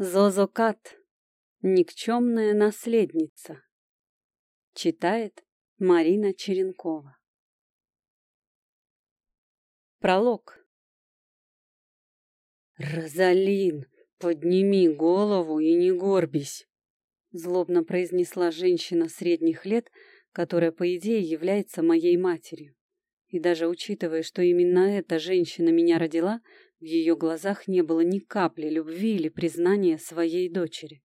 Зозокат. Никчемная наследница. Читает Марина Черенкова. Пролог. «Розалин, подними голову и не горбись!» Злобно произнесла женщина средних лет, которая, по идее, является моей матерью. И даже учитывая, что именно эта женщина меня родила, в ее глазах не было ни капли любви или признания своей дочери.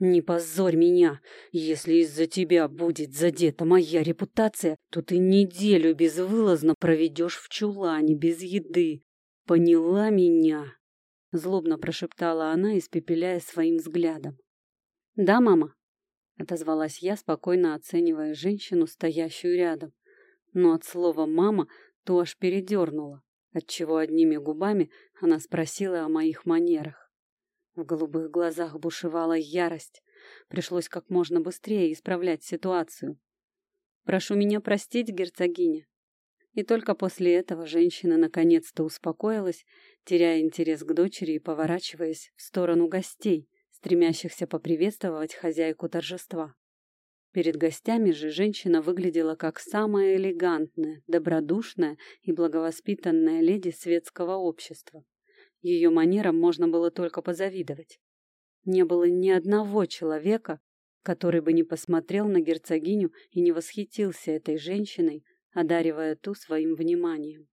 «Не позорь меня! Если из-за тебя будет задета моя репутация, то ты неделю безвылазно проведешь в чулане без еды. Поняла меня?» Злобно прошептала она, испепеляя своим взглядом. «Да, мама?» — отозвалась я, спокойно оценивая женщину, стоящую рядом. Но от слова «мама» то аж передернула отчего одними губами она спросила о моих манерах. В голубых глазах бушевала ярость. Пришлось как можно быстрее исправлять ситуацию. «Прошу меня простить, герцогиня». И только после этого женщина наконец-то успокоилась, теряя интерес к дочери и поворачиваясь в сторону гостей, стремящихся поприветствовать хозяйку торжества. Перед гостями же женщина выглядела как самая элегантная, добродушная и благовоспитанная леди светского общества. Ее манерам можно было только позавидовать. Не было ни одного человека, который бы не посмотрел на герцогиню и не восхитился этой женщиной, одаривая ту своим вниманием.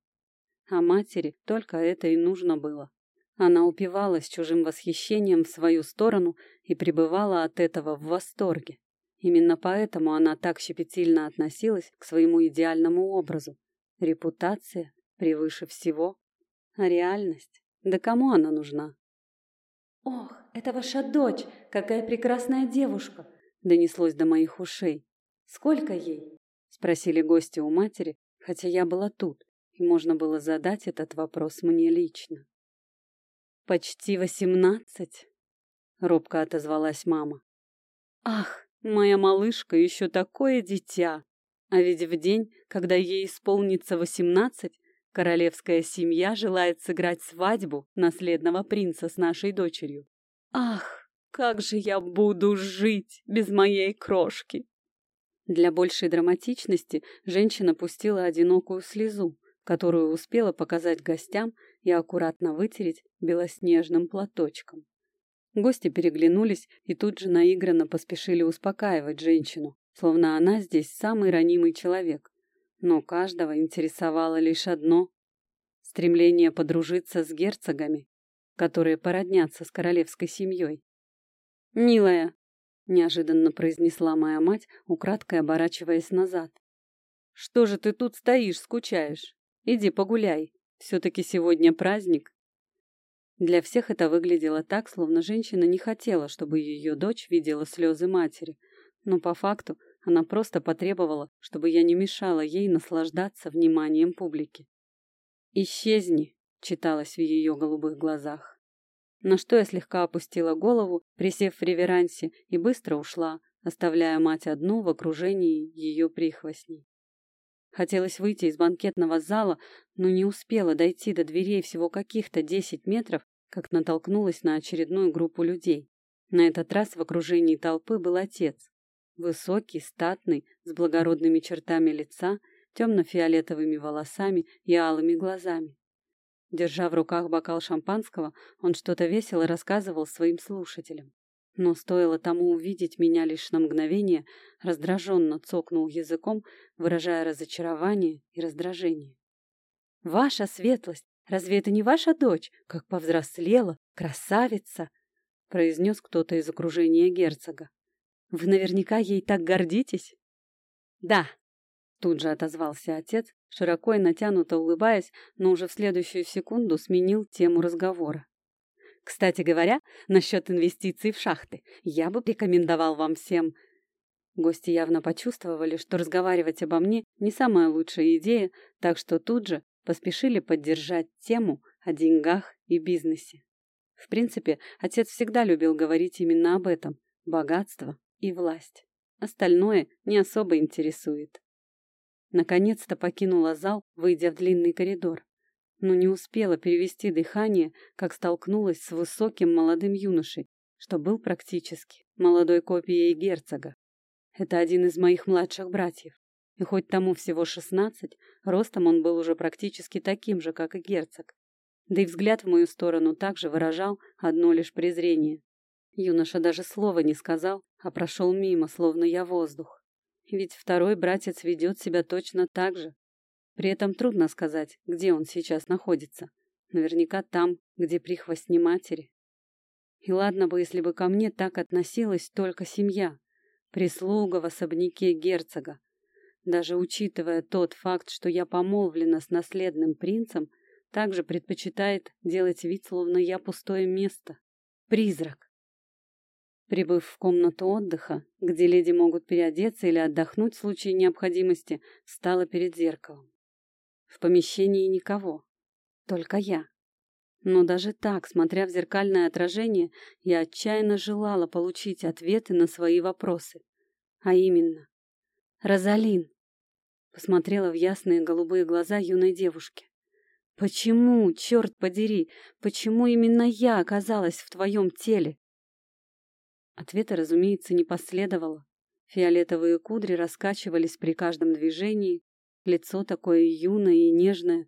А матери только это и нужно было. Она упивалась чужим восхищением в свою сторону и пребывала от этого в восторге. Именно поэтому она так щепетильно относилась к своему идеальному образу. Репутация превыше всего. А реальность? Да кому она нужна? «Ох, это ваша дочь! Какая прекрасная девушка!» Донеслось до моих ушей. «Сколько ей?» Спросили гости у матери, хотя я была тут, и можно было задать этот вопрос мне лично. «Почти восемнадцать», — робко отозвалась мама. «Ах, Моя малышка еще такое дитя. А ведь в день, когда ей исполнится восемнадцать, королевская семья желает сыграть свадьбу наследного принца с нашей дочерью. Ах, как же я буду жить без моей крошки! Для большей драматичности женщина пустила одинокую слезу, которую успела показать гостям и аккуратно вытереть белоснежным платочком. Гости переглянулись и тут же наигранно поспешили успокаивать женщину, словно она здесь самый ранимый человек. Но каждого интересовало лишь одно — стремление подружиться с герцогами, которые породнятся с королевской семьей. «Милая!» — неожиданно произнесла моя мать, украдкой оборачиваясь назад. «Что же ты тут стоишь, скучаешь? Иди погуляй. Все-таки сегодня праздник». Для всех это выглядело так, словно женщина не хотела, чтобы ее дочь видела слезы матери. Но по факту она просто потребовала, чтобы я не мешала ей наслаждаться вниманием публики. «Исчезни!» — читалось в ее голубых глазах. На что я слегка опустила голову, присев в реверансе, и быстро ушла, оставляя мать одну в окружении ее прихвостней. Хотелось выйти из банкетного зала, но не успела дойти до дверей всего каких-то десять метров, как натолкнулась на очередную группу людей. На этот раз в окружении толпы был отец. Высокий, статный, с благородными чертами лица, темно-фиолетовыми волосами и алыми глазами. Держа в руках бокал шампанского, он что-то весело рассказывал своим слушателям. Но стоило тому увидеть меня лишь на мгновение, раздраженно цокнул языком, выражая разочарование и раздражение. «Ваша светлость! Разве это не ваша дочь? Как повзрослела! Красавица!» — произнес кто-то из окружения герцога. «Вы наверняка ей так гордитесь?» «Да!» — тут же отозвался отец, широко и натянуто улыбаясь, но уже в следующую секунду сменил тему разговора. Кстати говоря, насчет инвестиций в шахты, я бы рекомендовал вам всем... Гости явно почувствовали, что разговаривать обо мне не самая лучшая идея, так что тут же поспешили поддержать тему о деньгах и бизнесе. В принципе, отец всегда любил говорить именно об этом – богатство и власть. Остальное не особо интересует. Наконец-то покинула зал, выйдя в длинный коридор. Но не успела перевести дыхание, как столкнулась с высоким молодым юношей, что был практически молодой копией герцога. Это один из моих младших братьев. И хоть тому всего шестнадцать, ростом он был уже практически таким же, как и герцог. Да и взгляд в мою сторону также выражал одно лишь презрение. Юноша даже слова не сказал, а прошел мимо, словно я воздух. Ведь второй братец ведет себя точно так же. При этом трудно сказать, где он сейчас находится. Наверняка там, где прихвостни матери. И ладно бы, если бы ко мне так относилась только семья, прислуга в особняке герцога. Даже учитывая тот факт, что я помолвлена с наследным принцем, также предпочитает делать вид, словно я пустое место. Призрак. Прибыв в комнату отдыха, где леди могут переодеться или отдохнуть в случае необходимости, встала перед зеркалом. В помещении никого, только я. Но даже так, смотря в зеркальное отражение, я отчаянно желала получить ответы на свои вопросы. А именно, «Розалин!» Посмотрела в ясные голубые глаза юной девушки. «Почему, черт подери, почему именно я оказалась в твоем теле?» Ответа, разумеется, не последовало. Фиолетовые кудри раскачивались при каждом движении, лицо такое юное и нежное,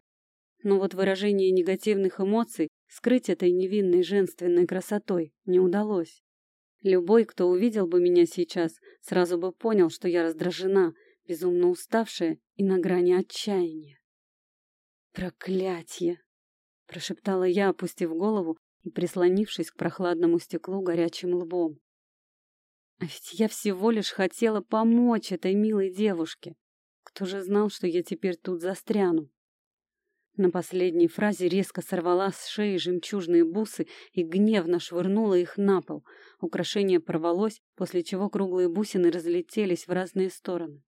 но вот выражение негативных эмоций скрыть этой невинной женственной красотой не удалось. Любой, кто увидел бы меня сейчас, сразу бы понял, что я раздражена, безумно уставшая и на грани отчаяния. «Проклятье!» — прошептала я, опустив голову и прислонившись к прохладному стеклу горячим лбом. А ведь я всего лишь хотела помочь этой милой девушке. Кто же знал, что я теперь тут застряну? На последней фразе резко сорвала с шеи жемчужные бусы и гневно швырнула их на пол. Украшение порвалось, после чего круглые бусины разлетелись в разные стороны.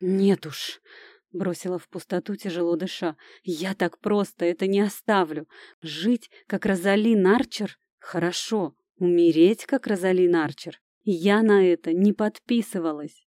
«Нет уж!» — бросила в пустоту, тяжело дыша. «Я так просто это не оставлю. Жить, как Розали Нарчер, хорошо. Умереть, как Розали Нарчер, я на это не подписывалась».